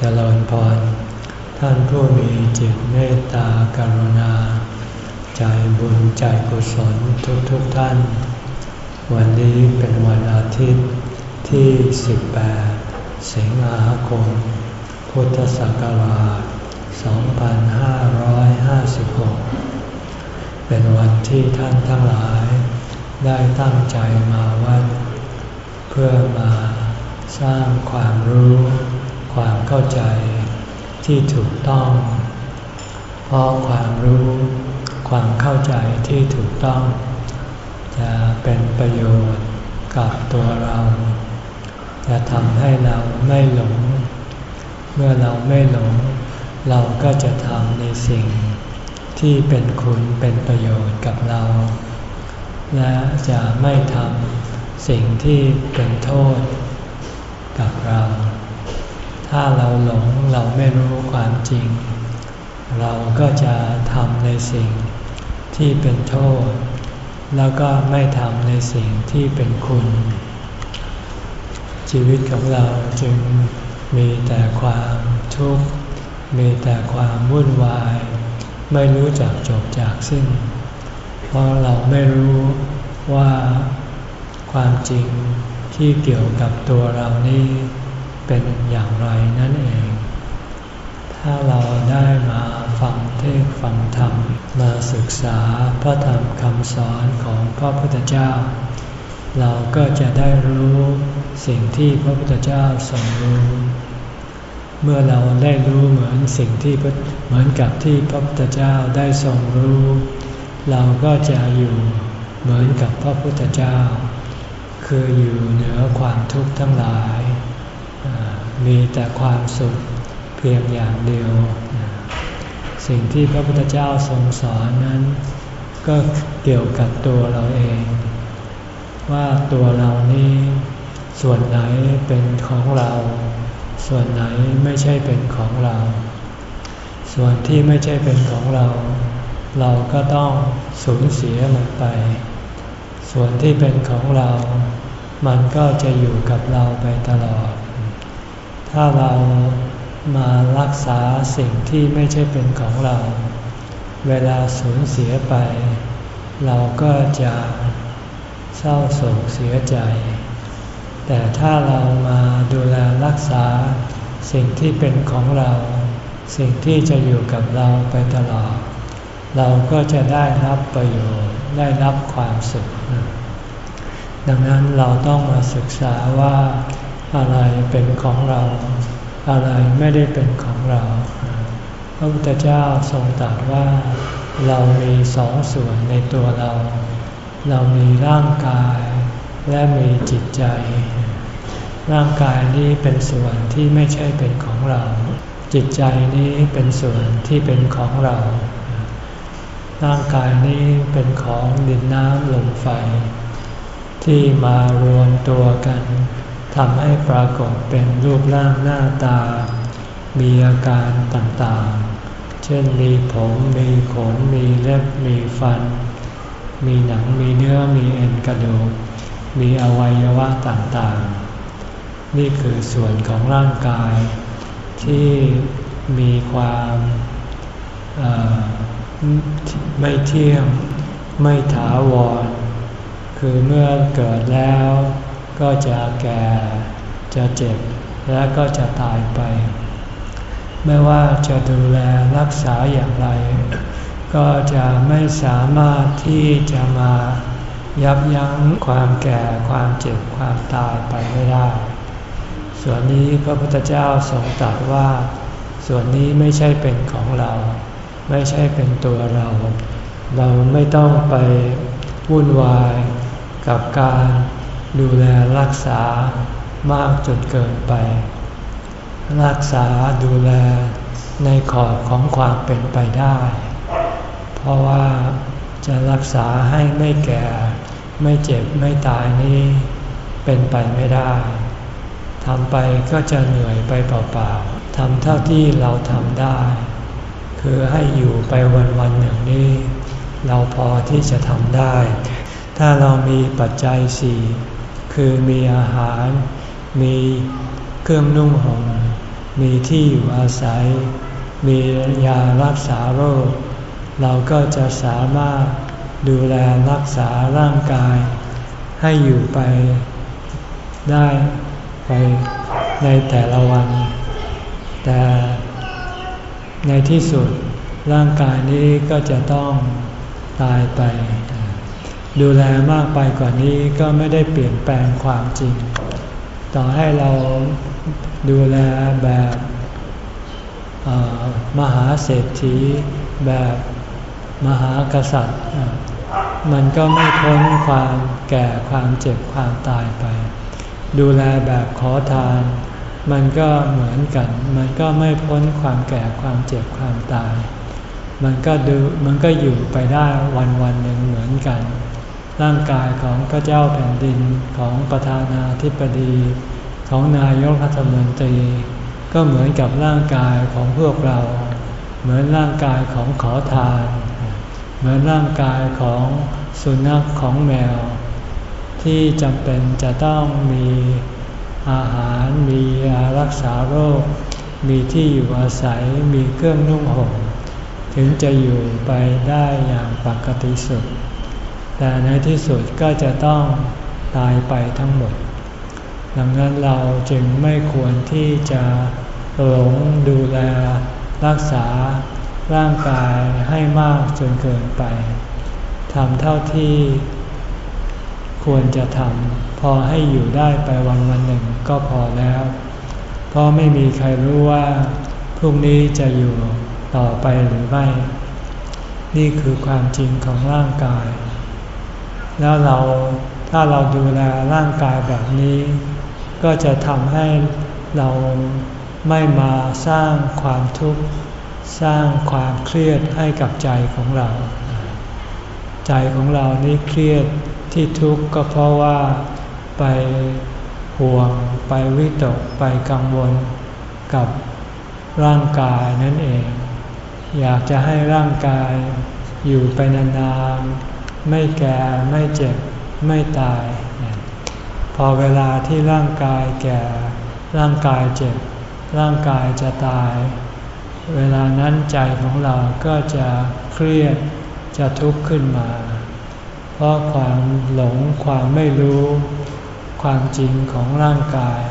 เจริญพร ท่านผู้มีจิตเมตตากรุณา ใจบุญใจกุศลทุกทุกท่าน วันนี้เป็นวันอาทิตย์ที่ 18 สิงหาคม พุทธศักราช 2556 เป็นวันที่ท่านทั้งหลาย ได้ตั้งใจมาวัด เพื่อมาสร้างความรู้ ความเข้าใจที่ถูกต้อง เพราะความรู้ความเข้าใจที่ถูกต้อง จะเป็นประโยชน์กับตัวเรา จะทำให้เราไม่หลง เมื่อเราไม่หลง เราก็จะทำในสิ่งที่เป็นคุณเป็นประโยชน์กับเรา และจะไม่ทำสิ่งที่เป็นโทษกับเรา ถ้าเราหลงเราไม่รู้ความจริง เราก็จะทำในสิ่งที่เป็นโทษ แล้วก็ไม่ทำในสิ่งที่เป็นคุณ ชีวิตของเราจึงมีแต่ความทุกข์มีแต่ความวุ่นวาย ไม่รู้จักจบจากสิ้น เพราะเราไม่รู้ว่าความจริงที่เกี่ยวกับตัวเรานี้ เป็นอย่างไรนั่นเอง ถ้าเราได้มาฟังเทศฟังธรรม มาศึกษาพระธรรมคำสอนของพระพุทธเจ้า เราก็จะได้รู้สิ่งที่พระพุทธเจ้าทรงรู้ เมื่อเราได้รู้เหมือนสิ่งที่เหมือนกับที่พระพุทธเจ้าได้ทรงรู้ เราก็จะอยู่เหมือนกับพระพุทธเจ้า คืออยู่เหนือความทุกข์ทั้งหลาย มีแต่ความสุขเพียงอย่างเดียว สิ่งที่พระพุทธเจ้าทรงสอนนั้น ก็เกี่ยวกับตัวเราเอง ว่าตัวเรานี้ส่วนไหนเป็นของเรา ส่วนไหนไม่ใช่เป็นของเรา ส่วนที่ไม่ใช่เป็นของเรา เราก็ต้องสูญเสียมันไป ส่วนที่เป็นของเรา มันก็จะอยู่กับเราไปตลอด ถ้าเรามารักษาสิ่งที่ไม่ใช่เป็นของเรา เวลาสูญเสียไป เราก็จะเศร้าโศกเสียใจ แต่ถ้าเรามาดูแลรักษาสิ่งที่เป็นของเรา สิ่งที่จะอยู่กับเราไปตลอด เราก็จะได้รับประโยชน์ได้รับความสุข ดังนั้นเราต้องมาศึกษาว่า อะไรเป็นของเรา อะไรไม่ได้เป็นของเรา พระพุทธเจ้าทรงตรัสว่า เรามีสองส่วนในตัวเรา เรามีร่างกายและมีจิตใจ ร่างกายนี้เป็นส่วนที่ไม่ใช่เป็นของเรา จิตใจนี้เป็นส่วนที่เป็นของเรา ร่างกายนี้เป็นของดินน้ำลมไฟ ที่มารวมตัวกัน ทำให้ปรากฏเป็นรูปร่างหน้าตา มีอาการต่างๆ เช่นมีผมมีขน มีเล็บ มีฟัน มีหนัง มีเนื้อ มีเอ็นกระดูก มีอวัยวะต่างๆ นี่คือส่วนของร่างกาย ที่มีความไม่เที่ยง ไม่ถาวร คือเมื่อเกิดแล้ว ก็จะแก่จะเจ็บและก็จะตายไป ไม่ว่าจะดูแลรักษาอย่างไร ก็จะไม่สามารถที่จะมายับยั้งความแก่ความเจ็บความตายไปไม่ได้ ส่วนนี้พระพุทธเจ้าทรงตรัสว่า ส่วนนี้ไม่ใช่เป็นของเรา ไม่ใช่เป็นตัวเรา เราไม่ต้องไปวุ่นวายกับการ ดูแลรักษามากจนเกินไป รักษาดูแลในขอบของความเป็นไปได้ เพราะว่าจะรักษาให้ไม่แก่ ไม่เจ็บไม่ตายนี้เป็นไปไม่ได้ทำไปก็จะเหนื่อยไปเปล่าๆทำเท่าที่เราทำได้ คือให้อยู่ไปวันวันหนึ่งนี้ เราพอที่จะทำได้ ถ้าเรามีปัจจัยสี่ คือมีอาหาร มีเครื่องนุ่งห่มมมีที่อยู่อาศัย มียารักษาโรค เราก็จะสามารถดูแลรักษาร่างกาย ให้อยู่ไปได้ไปในแต่ละวัน แต่ในที่สุดร่างกายนี้ก็จะต้องตายไป ดูแลมากไปกว่านี้ก็ไม่ได้เปลี่ยนแปลงความจริง ต่อให้เราดูแลแบบมหาเศรษฐีแบบมหากษัตริย์ มันก็ไม่พ้นความแก่ความเจ็บความตายไป ดูแลแบบขอทาน มันก็เหมือนกัน มันก็ไม่พ้นความแก่ความเจ็บความตาย มันก็ดูมันก็อยู่ไปได้วันวันหนึ่งเหมือนกัน ร่างกายของพระเจ้าแผ่นดินของประธานาธิบดี ของนายกรัฐมนตรี ก็เหมือนกับร่างกายของพวกเรา เหมือนร่างกายของขอทาน เหมือนร่างกายของสุนัขของแมว ที่จำเป็นจะต้องมีอาหารมียารักษาโรค มีที่อยู่อาศัยมีเครื่องนุ่งห่มถึงจะอยู่ไปได้อย่างปกติสุด แต่ในที่สุดก็จะต้องตายไปทั้งหมด ดังนั้นเราจึงไม่ควรที่จะหลงดูแลรักษาร่างกายให้มากจนเกินไปทำเท่าที่ควรจะทำพอให้อยู่ได้ไปวันวันหนึ่งก็พอแล้ว เพราะไม่มีใครรู้ว่าพรุ่งนี้จะอยู่ต่อไปหรือไม่ นี่คือความจริงของร่างกาย แล้วเราถ้าเราดูแลร่างกายแบบนี้ ก็จะทำให้เราไม่มาสร้างความทุกข์ สร้างความเครียดให้กับใจของเรา ใจของเรานี่เครียดที่ทุกข์ก็เพราะว่าไปห่วงไปวิตกไปกังวลกับร่างกายนั่นเอง อยากจะให้ร่างกายอยู่ไปนานๆ ไม่แก่ไม่เจ็บไม่ตาย พอเวลาที่ร่างกายแก่ ร่างกายเจ็บ ร่างกายจะตาย เวลานั้นใจของเราก็จะเครียดจะทุกข์ขึ้นมา เพราะความหลงความไม่รู้ ความจริงของร่างกาย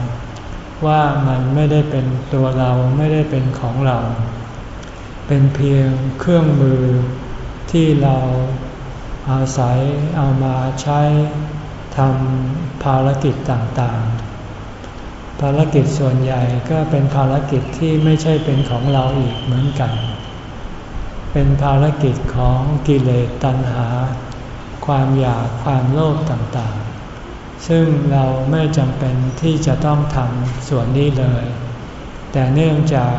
ว่ามันไม่ได้เป็นตัวเราไม่ได้เป็นของเรา เป็นเพียงเครื่องมือที่เรา อาศัยเอามาใช้ทำภารกิจต่างๆ ภารกิจส่วนใหญ่ก็เป็นภารกิจที่ไม่ใช่เป็นของเราอีกเหมือนกัน เป็นภารกิจของกิเลสตัณหา ความอยากความโลภต่างๆ ซึ่งเราไม่จำเป็นที่จะต้องทำส่วนนี้เลย แต่เนื่องจาก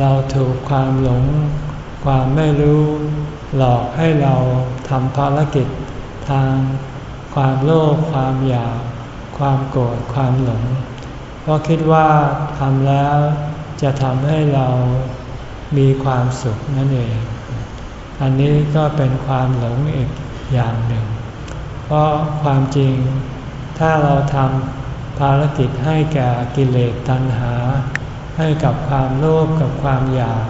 เราถูกความหลง ความไม่รู้ หลอกให้เรา ทำภารกิจทางความโลภความอยาก ความโกรธความหลง เพราะคิดว่าทำแล้วจะทำให้เรามีความสุขนั่นเอง อันนี้ก็เป็นความหลงอีกอย่างหนึ่ง เพราะความจริงถ้าเราทำภารกิจให้แก่กิเลสตัณหา ให้กับความโลภกับความอยาก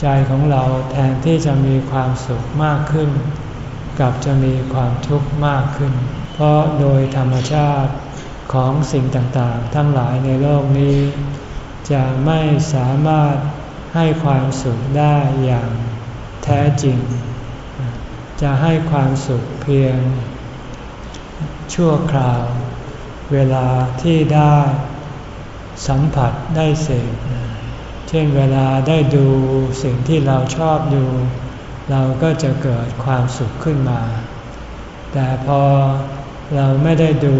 ใจของเราแทนที่จะมีความสุขมากขึ้น กลับจะมีความทุกข์มากขึ้น เพราะโดยธรรมชาติของสิ่งต่างๆ ทั้งหลายในโลกนี้ จะไม่สามารถให้ความสุขได้อย่างแท้จริง จะให้ความสุขเพียง ชั่วคราว เวลาที่ได้สัมผัสได้เสพเช่นเวลาได้ดูสิ่งที่เราชอบดู เราก็จะเกิดความสุขขึ้นมา แต่พอเราไม่ได้ดู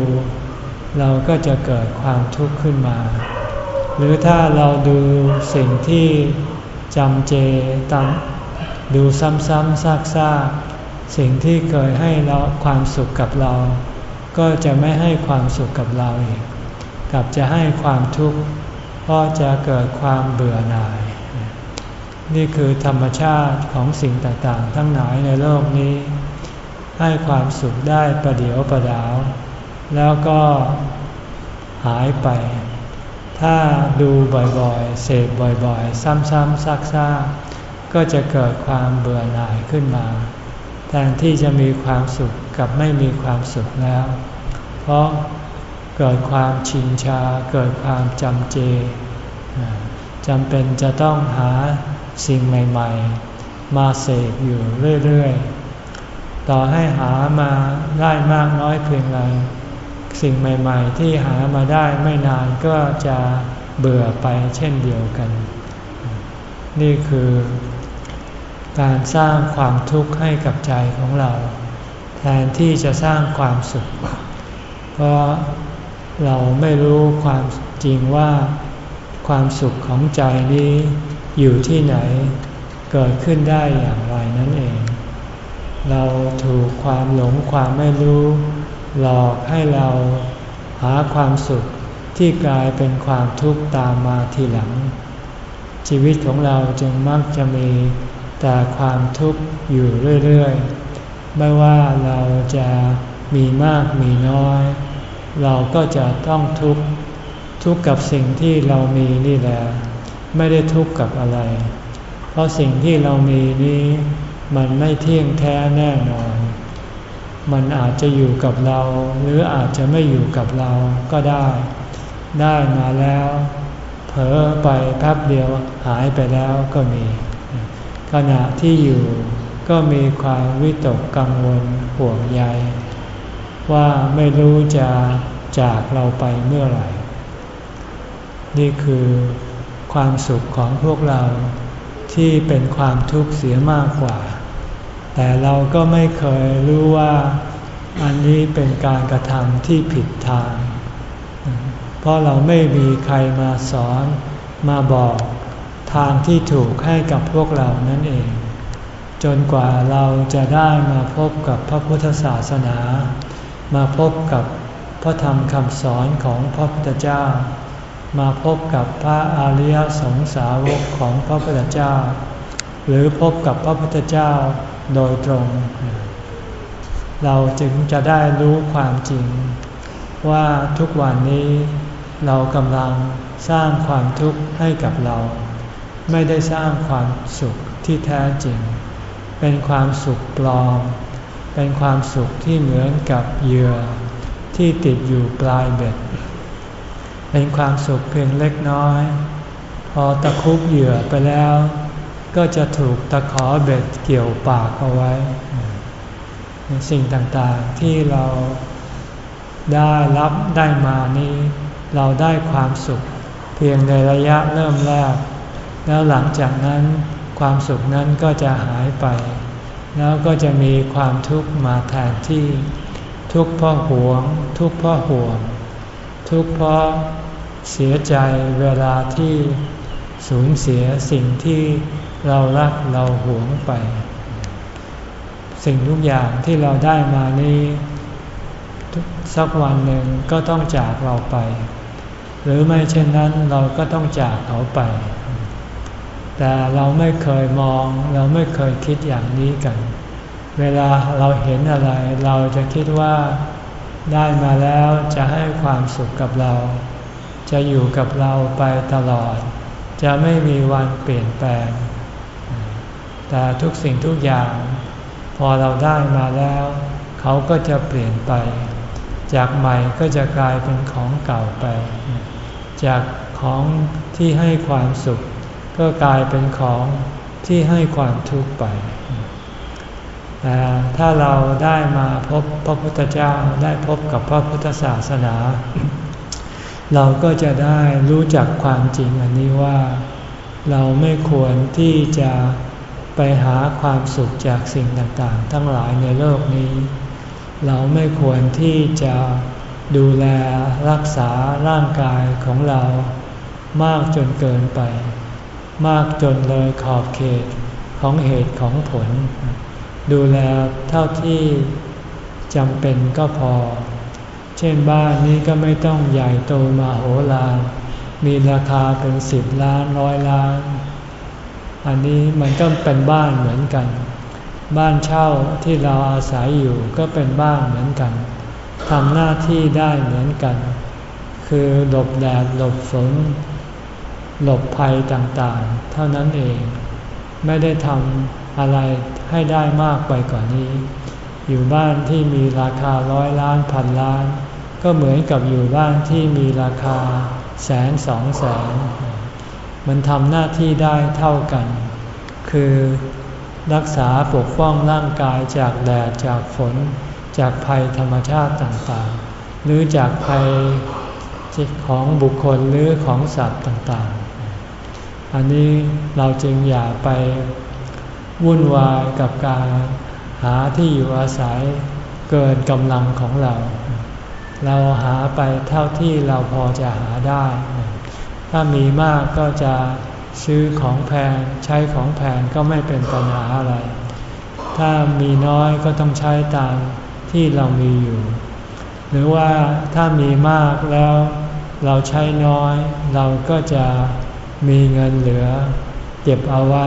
เราก็จะเกิดความทุกข์ขึ้นมา หรือถ้าเราดูสิ่งที่จำเจตามดูซ้ำๆซากๆ สิ่งที่เคยให้เราความสุขกับเรา ก็จะไม่ให้ความสุขกับเราอีก กลับจะให้ความทุกข์ เพราะจะเกิดความเบื่อหน่าย นี่คือธรรมชาติของสิ่งต่างๆ ทั้งหลายในโลกนี้ ให้ความสุขได้ประเดียวประดาว แล้วก็หายไป ถ้าดูบ่อยๆ เสพบ่อยๆ ซ้ำๆซักๆ ก็จะเกิดความเบื่อหน่ายขึ้นมา แทนที่จะมีความสุขกับไม่มีความสุขแล้ว เพราะเกิดความชินชา เกิดความจำเจจำเป็นจะต้องหา สิ่งใหม่ ๆ มาเสพอยู่เรื่อยๆ ต่อให้หามาได้มากน้อยเพียงไรสิ่งใหม่ ๆ ที่หามาได้ไม่นานก็จะเบื่อไปเช่นเดียวกัน นี่คือ การสร้างความทุกข์ให้กับใจของเรา แทนที่จะสร้างความสุข เพราะเราไม่รู้ความจริงว่าความสุขของใจนี้ อยู่ที่ไหนเกิดขึ้นได้อย่างไรนั่นเอง เราถูกความหลงความไม่รู้ หลอกให้เราหาความสุขที่กลายเป็นความทุกข์ตามมาทีหลัง ชีวิตของเราจึงมักจะมีแต่ความทุกข์อยู่เรื่อยๆ ไม่ว่าเราจะมีมากมีน้อย เราก็จะต้องทุกข์ทุกข์กับสิ่งที่เรามีนี่แหละ ไม่ได้ทุกข์กับอะไร เพราะสิ่งที่เรามีนี้มันไม่เที่ยงแท้แน่นอน มันอาจจะอยู่กับเรา หรืออาจจะไม่อยู่กับเราก็ได้ ได้มาแล้ว เผลอไปแป๊บเดียวหายไปแล้วก็มี ขณะที่อยู่ก็มีความวิตกกังวลห่วงใยว่าไม่รู้จะจากเราไปเมื่อไหร่ นี่คือ ความสุขของพวกเราที่เป็นความทุกข์เสียมากกว่า แต่เราก็ไม่เคยรู้ว่าอันนี้เป็นการกระทำที่ผิดทาง เพราะเราไม่มีใครมาสอนมาบอกทางที่ถูกให้กับพวกเรานั่นเอง จนกว่าเราจะได้มาพบกับพระพุทธศาสนา มาพบกับพระธรรมคำสอนของพระพุทธเจ้า มาพบกับพระอริยสงสาวกของพระพุทธเจ้า หรือพบกับพระพุทธเจ้าโดยตรง เราจึงจะได้รู้ความจริง ว่าทุกวันนี้เรากำลังสร้างความทุกข์ให้กับเรา ไม่ได้สร้างความสุขที่แท้จริง เป็นความสุขปลอม เป็นความสุขที่เหมือนกับเหยื่อที่ติดอยู่ปลายเบ็ด เป็นความสุขเพียงเล็กน้อย พอตะคุบเหยื่อไปแล้ว ก็จะถูกตะขอเบ็ดเกี่ยวปากเอาไว้ สิ่งต่างๆที่เราได้รับได้มานี้ เราได้ความสุข เพียงในระยะเริ่มแรก แล้วหลังจากนั้นความสุขนั้นก็จะหายไป แล้วก็จะมีความทุกข์มาแทนที่ ทุกข์เพราะหวง ทุกข์เพราะห่วง ทุกข์เพราะ เสียใจเวลาที่สูญเสียสิ่งที่เรารักเราหวงไป สิ่งทุกอย่างที่เราได้มานี้สักวันหนึ่งก็ต้องจากเราไป หรือไม่เช่นนั้นเราก็ต้องจากเขาไป แต่เราไม่เคยมองเราไม่เคยคิดอย่างนี้กัน เวลาเราเห็นอะไร เราจะคิดว่าได้มาแล้วจะให้ความสุขกับเรา จะอยู่กับเราไปตลอด จะไม่มีวันเปลี่ยนแปลง แต่ทุกสิ่งทุกอย่าง พอเราได้มาแล้ว เขาก็จะเปลี่ยนไป จากใหม่ก็จะกลายเป็นของเก่าไป จากของที่ให้ความสุข ก็กลายเป็นของที่ให้ความทุกข์ไปแต่ถ้าเราได้มาพบพระพุทธเจ้าได้พบกับพระพุทธศาสนา เราก็จะได้รู้จักความจริงอันนี้ว่า เราไม่ควรที่จะไปหาความสุขจากสิ่งต่างๆ ทั้งหลายในโลกนี้ เราไม่ควรที่จะดูแลรักษาร่างกายของเรามากจนเกินไป มากจนเลยขอบเขตของเหตุของผล ดูแลเท่าที่จำเป็นก็พอ เช่นบ้านนี้ก็ไม่ต้องใหญ่โตมาโหฬารมีราคาเป็นสิบล้านร้อยล้าน อันนี้มันก็เป็นบ้านเหมือนกัน บ้านเช่าที่เราอาศัยอยู่ก็เป็นบ้านเหมือนกันทำหน้าที่ได้เหมือนกัน คือหลบแดดหลบฝนหลบภัยต่างๆ เท่านั้นเอง ไม่ได้ทำอะไรให้ได้มากไปกว่านนี้ อยู่บ้านที่มีราคาร้อยล้านพันล้าน ก็เหมือนกับอยู่บ้านที่มีราคาแสนสองแสน มันทำหน้าที่ได้เท่ากัน คือรักษาปกป้องร่างกายจากแดดจากฝน จากภัยธรรมชาติต่างๆ หรือจากภัยของบุคคลหรือของสัตว์ต่างๆ อันนี้เราจึงอย่าไปวุ่นวายกับการหาที่อยู่อาศัยเกินกำลังของเรา เราหาไปเท่าที่เราพอจะหาได้ ถ้ามีมากก็จะซื้อของแพงใช้ของแพงก็ไม่เป็นปัญหาอะไร ถ้ามีน้อยก็ต้องใช้ตามที่เรามีอยู่ หรือว่าถ้ามีมากแล้วเราใช้น้อย เราก็จะมีเงินเหลือ เก็บเอาไว้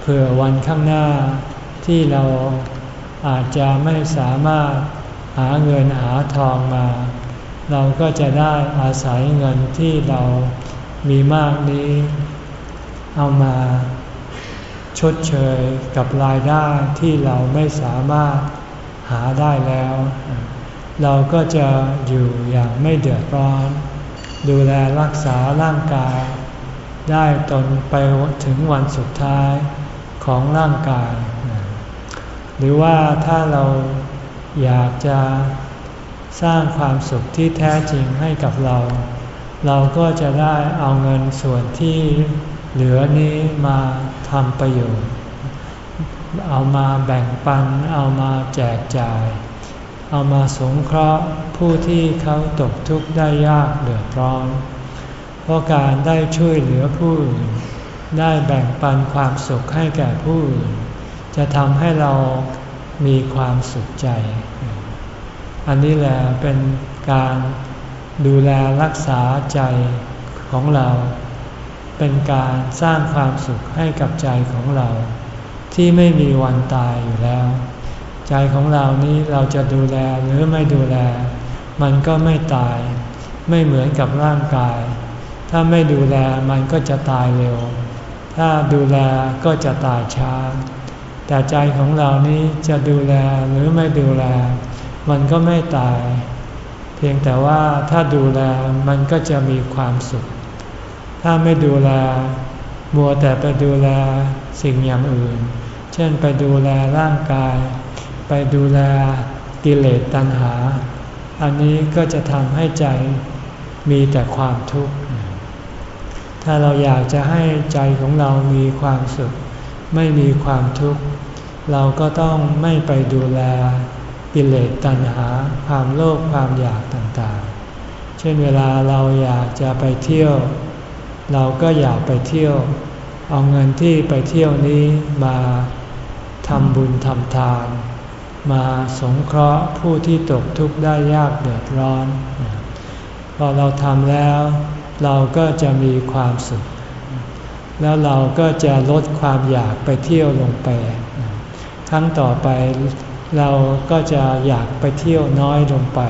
เผื่อวันข้างหน้าที่เราอาจจะไม่สามารถ หาเงินหาทองมา เราก็จะได้อาศัยเงินที่เรามีมากนี้ เอามาชดเชยกับรายได้ที่เราไม่สามารถหาได้แล้ว เราก็จะอยู่อย่างไม่เดือดร้อน ดูแลรักษาร่างกาย ได้ตนไปถึงวันสุดท้ายของร่างกาย หรือว่าถ้าเรา อยากจะสร้างความสุขที่แท้จริงให้กับเรา เราก็จะได้เอาเงินส่วนที่เหลือนี้มาทำประโยชน์ เอามาแบ่งปัน เอามาแจกจ่าย เอามาสงเคราะห์ผู้ที่เขาตกทุกข์ได้ยากเดือดร้อน เพราะการได้ช่วยเหลือผู้อื่นได้แบ่งปันความสุขให้แก่ผู้อื่นจะทำให้เรา มีความสุขใจ อันนี้แหละเป็นการดูแลรักษาใจของเรา เป็นการสร้างความสุขให้กับใจของเรา ที่ไม่มีวันตายอยู่แล้ว ใจของเรานี้เราจะดูแลหรือไม่ดูแล มันก็ไม่ตาย ไม่เหมือนกับร่างกาย ถ้าไม่ดูแลมันก็จะตายเร็ว ถ้าดูแลก็จะตายช้า แต่ใจของเรานี้จะดูแลหรือไม่ดูแล มันก็ไม่ตาย เพียงแต่ว่าถ้าดูแลมันก็จะมีความสุข ถ้าไม่ดูแลมัวแต่ไปดูแลสิ่งอย่างอื่น เช่นไปดูแลร่างกาย ไปดูแลกิเลสตัณหา อันนี้ก็จะทำให้ใจมีแต่ความทุกข์ ถ้าเราอยากจะให้ใจของเรามีความสุข ไม่มีความทุกข์ เราก็ต้องไม่ไปดูแลกิเลสตัณหาความโลภความอยากต่างๆ เช่นเวลาเราอยากจะไปเที่ยว เราก็อยากไปเที่ยว เอาเงินที่ไปเที่ยวนี้มาทำบุญทำทาน มาสงเคราะห์ผู้ที่ตกทุกข์ได้ยากเดือดร้อน พอเราทำแล้ว เราก็จะมีความสุข แล้วเราก็จะลดความอยากไปเที่ยวลงไป ครั้งต่อไปเราก็จะอยากไปเที่ยวน้อยลงไป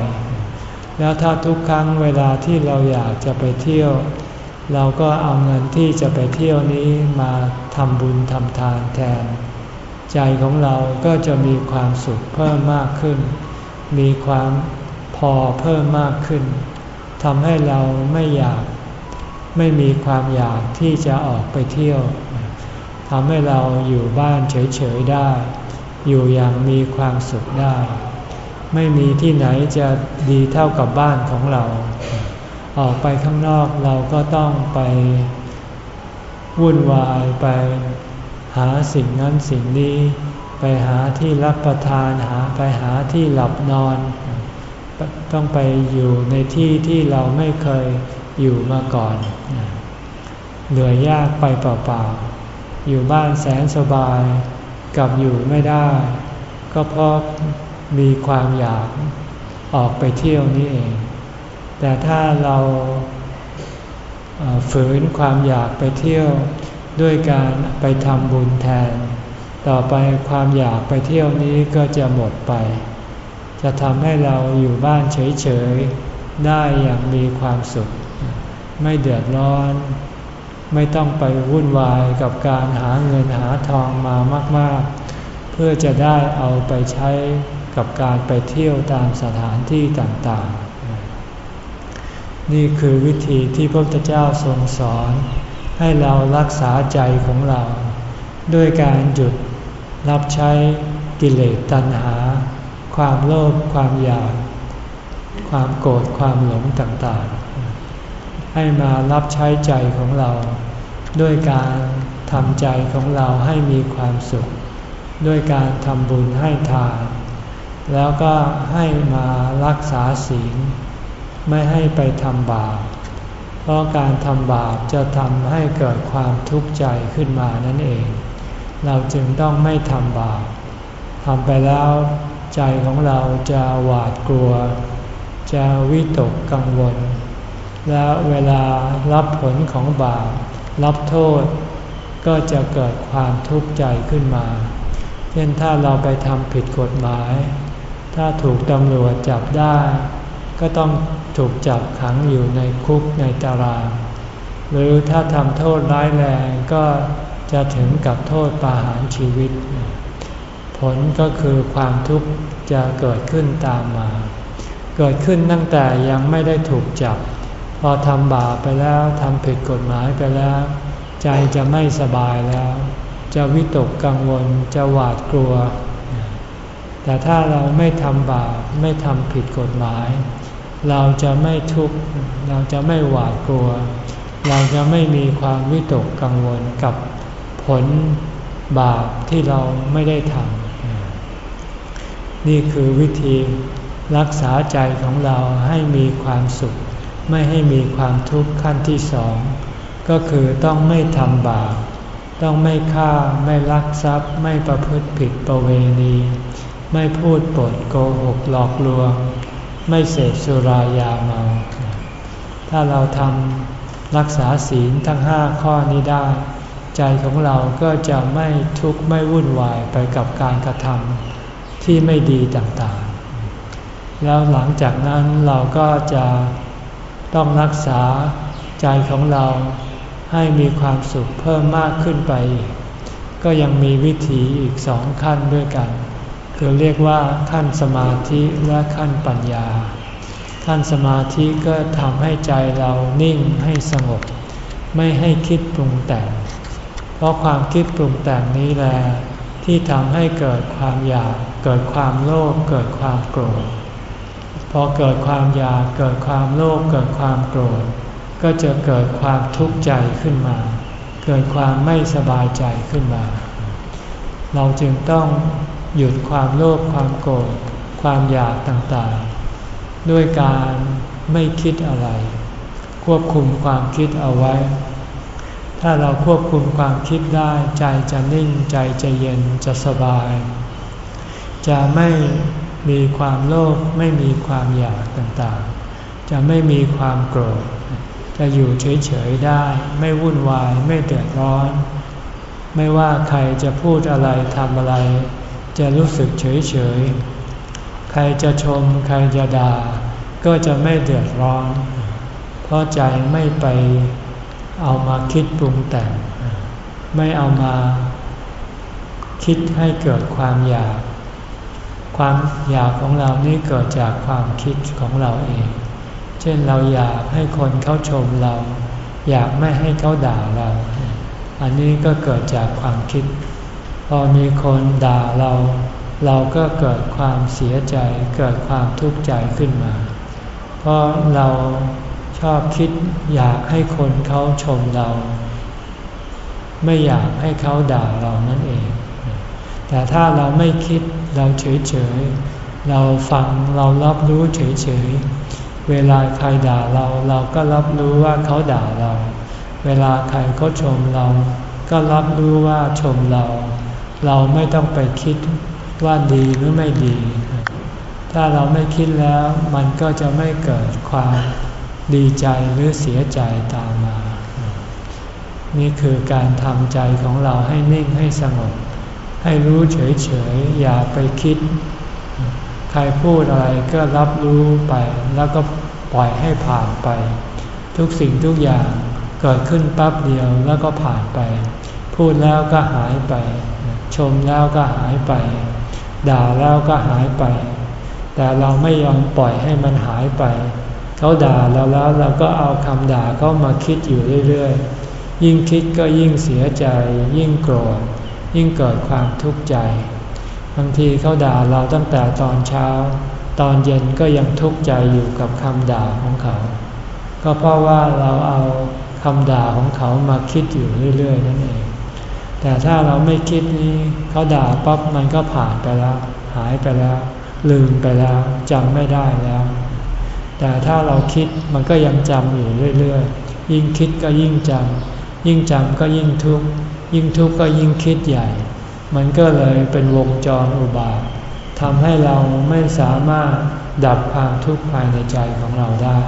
แล้วถ้าทุกครั้งเวลาที่เราอยากจะไปเที่ยว เราก็เอาเงินที่จะไปเที่ยวนี้มาทำบุญทำทานแทน ใจของเราก็จะมีความสุขเพิ่มมากขึ้น มีความพอเพิ่มมากขึ้นทำให้เราไม่อยากไม่มีความอยากที่จะออกไปเที่ยวทำให้เราอยู่บ้านเฉยๆได้ อยู่อย่างมีความสุขได้ ไม่มีที่ไหนจะดีเท่ากับบ้านของเรา ออกไปข้างนอกเราก็ต้องไปวุ่นวายไปหาสิ่งนั้นสิ่งนี้ ไปหาที่รับประทานหาไปหาที่หลับนอน ต้องไปอยู่ในที่ที่เราไม่เคยอยู่มาก่อน เหนื่อยยากไปเปล่าๆอยู่บ้านแสนสบาย กับอยู่ไม่ได้ ก็เพราะมีความอยากออกไปเที่ยวนี้เอง แต่ถ้าเราฝืนความอยากไปเที่ยวด้วยการไปทำบุญแทน ต่อไปความอยากไปเที่ยวนี้ก็จะหมดไป จะทำให้เราอยู่บ้านเฉยๆ ได้อย่างมีความสุข ไม่เดือดร้อน ไม่ต้องไปวุ่นวายกับการหาเงินหาทองมามาก ๆ เพื่อจะได้เอาไปใช้กับการไปเที่ยวตามสถานที่ต่างๆ นี่คือวิธีที่พระพุทธเจ้าทรงสอน ให้เรารักษาใจของเรา ด้วยการหยุดรับใช้กิเลสตัณหา ความโลภความอยาก ความโกรธความหลงต่างๆ ให้มารับใช้ใจของเรา ด้วยการทำใจของเราให้มีความสุข ด้วยการทำบุญให้ทาน แล้วก็ให้มารักษาศีล ไม่ให้ไปทำบาป เพราะการทำบาปจะทำให้เกิดความทุกข์ใจขึ้นมานั่นเอง เราจึงต้องไม่ทำบาปทำไปแล้วใจของเราจะหวาดกลัว จะวิตกกังวล และเวลารับผลของบาปรับโทษ ก็จะเกิดความทุกข์ใจขึ้นมา เช่นถ้าเราไปทำผิดกฎหมาย ถ้าถูกตำรวจจับได้ ก็ต้องถูกจับขังอยู่ในคุกในตาราง หรือถ้าทำโทษร้ายแรงก็จะถึงกับโทษประหารชีวิต ผลก็คือความทุกข์จะเกิดขึ้นตามมา เกิดขึ้นตั้งแต่ยังไม่ได้ถูกจับ พอทำบาปไปแล้วทำผิดกฎหมายไปแล้ว ใจจะไม่สบายแล้ว จะวิตกกังวลจะหวาดกลัว แต่ถ้าเราไม่ทำบาปไม่ทำผิดกฎหมาย เราจะไม่ทุกข์เราจะไม่หวาดกลัว เราจะไม่มีความวิตกกังวลกับผลบาปที่เราไม่ได้ทำนี่คือวิธีรักษาใจของเราให้มีความสุข ไม่ให้มีความทุกข์ขั้นที่สอง ก็คือต้องไม่ทำบาป ต้องไม่ฆ่าไม่ลักทรัพย์ ไม่ประพฤติผิดประเวณี ไม่พูดปดโกหกหลอกลวง ไม่เสพสุรายาเมา ถ้าเราทำรักษาศีลทั้งห้าข้อนี้ได้ ใจของเราก็จะไม่ทุกข์ไม่วุ่นวายไปกับการกระทำที่ไม่ดีต่างๆ แล้วหลังจากนั้นเราก็จะ ต้องรักษาใจของเราให้มีความสุขเพิ่มมากขึ้นไป ก็ยังมีวิธีอีกสองขั้นด้วยกัน คือเรียกว่าขั้นสมาธิและขั้นปัญญา ขั้นสมาธิก็ทำให้ใจเรานิ่งให้สงบ ไม่ให้คิดปรุงแต่ง เพราะความคิดปรุงแต่งนี้แหละที่ทำให้เกิดความอยาก เกิดความโลภเกิดความโกรธ พอเกิดความอยากเกิดความโลภเกิดความโกรธ ก็จะเกิดความทุกข์ใจขึ้นมา เกิดความไม่สบายใจขึ้นมา เราจึงต้องหยุดความโลภความโกรธความอยากต่างๆ ด้วยการไม่คิดอะไร ควบคุมความคิดเอาไว้ ถ้าเราควบคุมความคิดได้ใจจะนิ่งใจจะเย็นจะสบาย จะไม่ มีความโลภไม่มีความอยากต่างๆ จะไม่มีความโกรธ จะอยู่เฉยๆได้ ไม่วุ่นวายไม่เดือดร้อน ไม่ว่าใครจะพูดอะไรทำอะไร จะรู้สึกเฉยเฉยใครจะชมใครจะด่า ก็จะไม่เดือดร้อน เพราะใจไม่ไปเอามาคิดปรุงแต่ง ไม่เอามาคิดให้เกิดความอยาก ความอยากของเรานี่เกิดจากความคิดของเราเอง เช่นเราอยากให้คนเขาชมเรา อยากไม่ให้เขาด่าเรา อันนี้ก็เกิดจากความคิด พอมีคนด่าเรา เราก็เกิดความเสียใจ เกิดความทุกข์ใจขึ้นมา เพราะเราชอบคิดอยากให้คนเขาชมเรา ไม่อยากให้เขาด่าเรานั่นเอง แต่ถ้าเราไม่คิด เราเฉยเฉยเราฟังเรารับรู้เฉยเฉยเวลาใครด่าเราเราก็รับรู้ว่าเขาด่าเรา เวลาใครเขาชมเรา ก็รับรู้ว่าชมเรา เราไม่ต้องไปคิดว่าดีหรือไม่ดี ถ้าเราไม่คิดแล้วมันก็จะไม่เกิดความดีใจหรือเสียใจตามมา นี่คือการทำใจของเราให้นิ่งให้สงบ ให้รู้เฉยๆ อย่าไปคิด ใครพูดอะไรก็รับรู้ไป แล้วก็ปล่อยให้ผ่านไป ทุกสิ่งทุกอย่างเกิดขึ้นปั๊บเดียวแล้วก็ผ่านไป พูดแล้วก็หายไป ชมแล้วก็หายไป ด่าแล้วก็หายไป แต่เราไม่ยอมปล่อยให้มันหายไป เขาด่าเราแล้วเราก็เอาคำด่าเขามาคิดอยู่เรื่อยๆ ยิ่งคิดก็ยิ่งเสียใจ ยิ่งโกรธ ยิ่งเกิดความทุกข์ใจ บางทีเขาด่าเราตั้งแต่ตอนเช้า ตอนเย็นก็ยังทุกข์ใจอยู่กับคำด่าของเขา ก็เพราะว่าเราเอาคำด่าของเขามาคิดอยู่เรื่อย ๆ นั่นเอง แต่ถ้าเราไม่คิดนี้เขาด่าปั๊บมันก็ผ่านไปแล้ว หายไปแล้ว ลืมไปแล้วจำไม่ได้แล้ว แต่ถ้าเราคิดมันก็ยังจำอยู่เรื่อย ๆ ยิ่งคิดก็ยิ่งจำยิ่งจำก็ยิ่งทุกข์ ยิ่งทุกข์ก็ยิ่งคิดใหญ่ มันก็เลยเป็นวงจรอุบาททำให้เราไม่สามารถดับความทุกข์ภายในใจของเราได้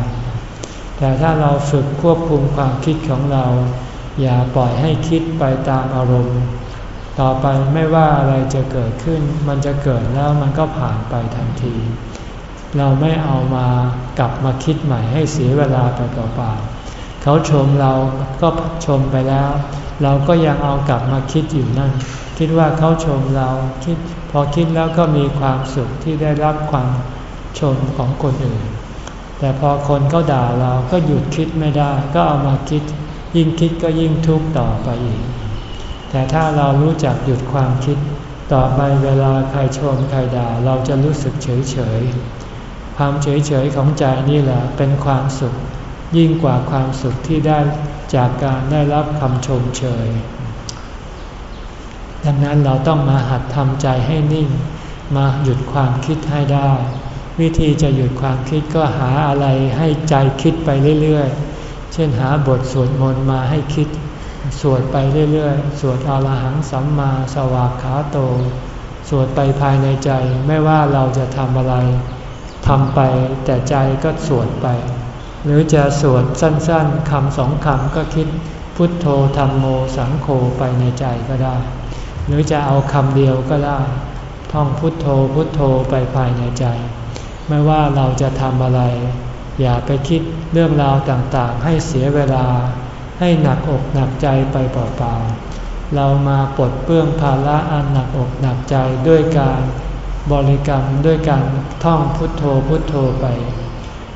แต่ถ้าเราฝึกควบคุมความคิดของเรา อย่าปล่อยให้คิดไปตามอารมณ์ ต่อไปไม่ว่าอะไรจะเกิดขึ้น มันจะเกิดแล้วมันก็ผ่านไปทันที เราไม่เอามากลับมาคิดใหม่ให้เสียเวลาไปเปล่า เขาชมเราก็ชมไปแล้ว เราก็ยังเอากลับมาคิดอยู่นั่น คิดว่าเขาชมเราคิดพอคิดแล้วก็มีความสุขที่ได้รับความชมของคนอื่น แต่พอคนเขาด่าเราก็หยุดคิดไม่ได้ ก็เอามาคิด ยิ่งคิดก็ยิ่งทุกข์ต่อไปอีก แต่ถ้าเรารู้จักหยุดความคิด ต่อไปเวลาใครชมใครด่าเราจะรู้สึกเฉยเฉยความเฉยเฉยของใจนี่แหละเป็นความสุข ยิ่งกว่าความสุขที่ได้จากการได้รับคำชมเชย ดังนั้นเราต้องมาหัดทำใจให้นิ่ง มาหยุดความคิดให้ได้ วิธีจะหยุดความคิดก็หาอะไรให้ใจคิดไปเรื่อยๆ เช่นหาบทสวดมนต์มาให้คิด สวดไปเรื่อยๆ สวดอรหังสัมมาสวากขาโต สวดไปภายในใจไม่ว่าเราจะทำอะไรทำไปแต่ใจก็สวดไป หรือจะสวดสั้นๆคำสองคำก็คิดพุทโธธรรมโมสังโฆไปในใจก็ได้ หรือจะเอาคำเดียวก็ได้ ท่องพุทโธพุทโธไปภายในใจ ไม่ว่าเราจะทำอะไร อย่าไปคิดเรื่องราวต่างๆ ให้เสียเวลา ให้หนักอกหนักใจไปเปล่าๆเรามาปลดเปื้องภาระอันหนักอกหนักใจด้วยการบริกรรมด้วยการท่องพุทโธพุทโธไป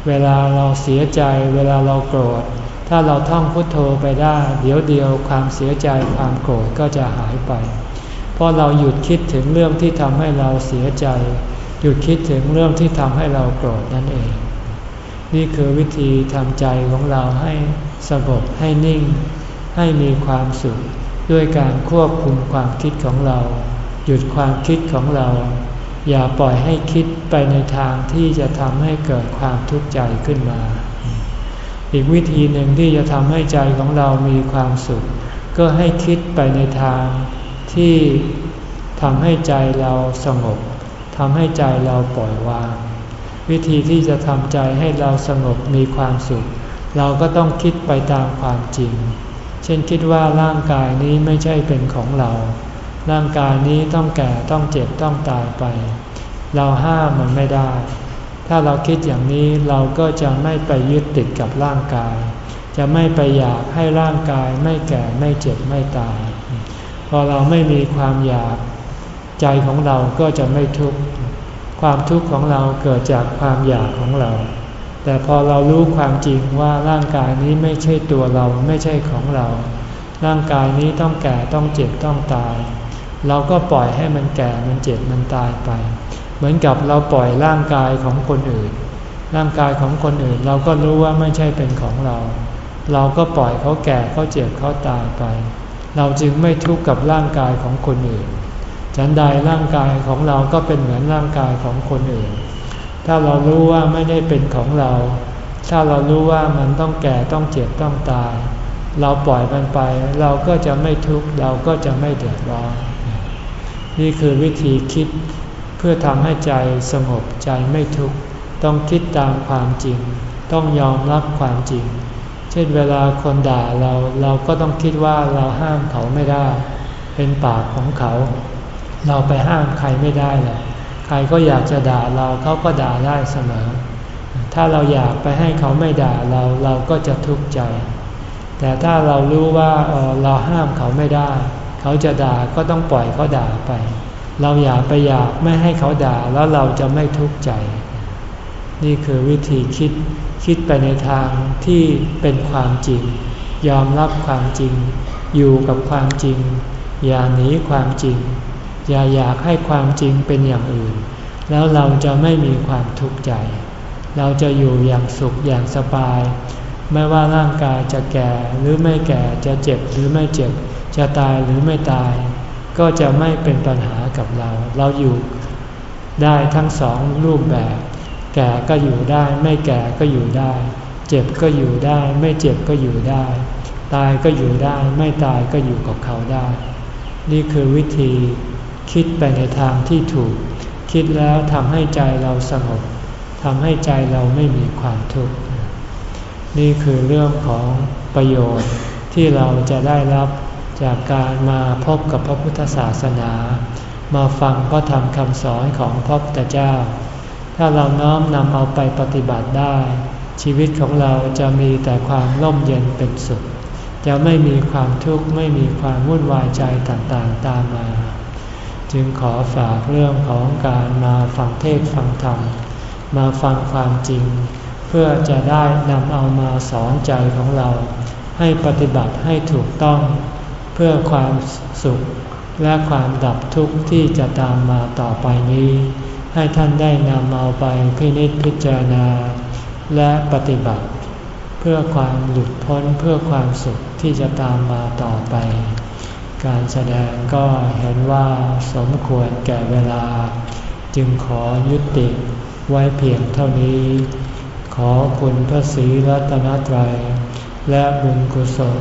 เวลาเราเสียใจ เวลาเราโกรธ ถ้าเราท่องพุทโธไปได้ เดี๋ยวเดียวความเสียใจความโกรธก็จะหายไป เพราะเราหยุดคิดถึงเรื่องที่ทำให้เราเสียใจ หยุดคิดถึงเรื่องที่ทำให้เราโกรธนั่นเอง นี่คือวิธีทำใจของเราให้สงบให้นิ่ง ให้มีความสุข ด้วยการควบคุมความคิดของเรา หยุดความคิดของเรา อย่าปล่อยให้คิดไปในทางที่จะทำให้เกิดความทุกข์ใจขึ้นมา อีกวิธีหนึ่งที่จะทำให้ใจของเรามีความสุข ก็ให้คิดไปในทางที่ทำให้ใจเราสงบทำให้ใจเราปล่อยวาง วิธีที่จะทำใจให้เราสงบมีความสุข เราก็ต้องคิดไปตามความจริง เช่นคิดว่าร่างกายนี้ไม่ใช่เป็นของเรา ร่างกายนี้ต้องแก่ต้องเจ็บต้องตายไป เราห้ามมันไม่ได้ ถ้าเราคิดอย่างนี้เราก็จะไม่ไปยึดติดกับร่างกาย จะไม่ไปอยากให้ร่างกายไม่แก่ไม่เจ็บไม่ตาย พอเราไม่มีความอยากใจของเราก็จะไม่ทุกข์ความทุกข์ของเราเกิดจากความอยากของเรา แต่พอเรารู้ความจริงว่าร่างกายนี้ไม่ใช่ตัวเราไม่ใช่ของเรา ร่างกายนี้ต้องแก่ต้องเจ็บต้องตาย เราก็ปล่อยให้มันแก่มันเจ็บมันตายไป เหมือนกับเราปล่อยร่างกายของคนอื่น ร่างกายของคนอื่นเราก็รู้ว่าไม่ใช่เป็นของเรา เราก็ปล่อยเขาแก่เขาเจ็บเขาตายไป เราจึงไม่ทุกข์กับร่างกายของคนอื่น ฉันใดร่างกายของเราก็เป็นเหมือนร่างกายของคนอื่น ถ้าเรารู้ว่าไม่ได้เป็นของเรา ถ้าเรารู้ว่ามันต้องแก่ต้องเจ็บต้องตาย เราปล่อยมันไป เราก็จะไม่ทุกข์เราก็จะไม่เดือดร้อน นี่คือวิธีคิดเพื่อทำให้ใจสงบใจไม่ทุกข์ ต้องคิดตามความจริง ต้องยอมรับความจริง เช่นเวลาคนด่าเราเราก็ต้องคิดว่าเราห้ามเขาไม่ได้ เป็นปากของเขา เราไปห้ามใครไม่ได้หรอกใครก็อยากจะด่าเราเขาก็ด่าได้เสมอ ถ้าเราอยากไปให้เขาไม่ด่าเราเราก็จะทุกข์ใจ แต่ถ้าเรารู้ว่าเเราห้ามเขาไม่ได้ เขาจะด่าก็ต้องปล่อยเขาด่าไป เราอย่าไปอยากไม่ให้เขาด่าแล้วเราจะไม่ทุกข์ใจ นี่คือวิธีคิดคิดไปในทางที่เป็นความจริง ยอมรับความจริง อยู่กับความจริง อย่าหนีความจริง อย่าอยากให้ความจริงเป็นอย่างอื่น แล้วเราจะไม่มีความทุกข์ใจ เราจะอยู่อย่างสุขอย่างสบาย ไม่ว่าร่างกายจะแก่หรือไม่แก่จะเจ็บหรือไม่เจ็บ จะตายหรือไม่ตาย ก็จะไม่เป็นปัญหากับเรา เราอยู่ได้ทั้งสองรูปแบบ แก่ก็อยู่ได้ไม่แก่ก็อยู่ได้ เจ็บก็อยู่ได้ ไม่เจ็บก็อยู่ได้ ตายก็อยู่ได้ ไม่ตายก็อยู่กับเขาได้ นี่คือวิธีคิดไปในทางที่ถูก คิดแล้วทำให้ใจเราสงบทำให้ใจเราไม่มีความทุกข์นี่คือเรื่องของประโยชน์ที่เราจะได้รับ จากการมาพบกับพระพุทธศาสนา มาฟังพระธรรมคำสอนของพระพุทธเจ้า ถ้าเราน้อมนำเอาไปปฏิบัติได้ ชีวิตของเราจะมีแต่ความร่มเย็นเป็นสุข จะไม่มีความทุกข์ไม่มีความวุ่นวายใจต่างๆตามมา จึงขอฝากเรื่องของการมาฟังเทศฟังธรรม มาฟังความจริง เพื่อจะได้นำเอามาสอนใจของเรา ให้ปฏิบัติให้ถูกต้อง เพื่อความสุขและความดับทุกข์ที่จะตามมาต่อไปนี้ ให้ท่านได้นำเอาไปพินิจพิจารณา และปฏิบัติ เพื่อความหลุดพ้นเพื่อความสุขที่จะตามมาต่อไป การแสดงก็เห็นว่าสมควรแก่เวลา จึงขอยุติไว้เพียงเท่านี้ ขอคุณพระศรีรัตนตรัย และบุญกุศล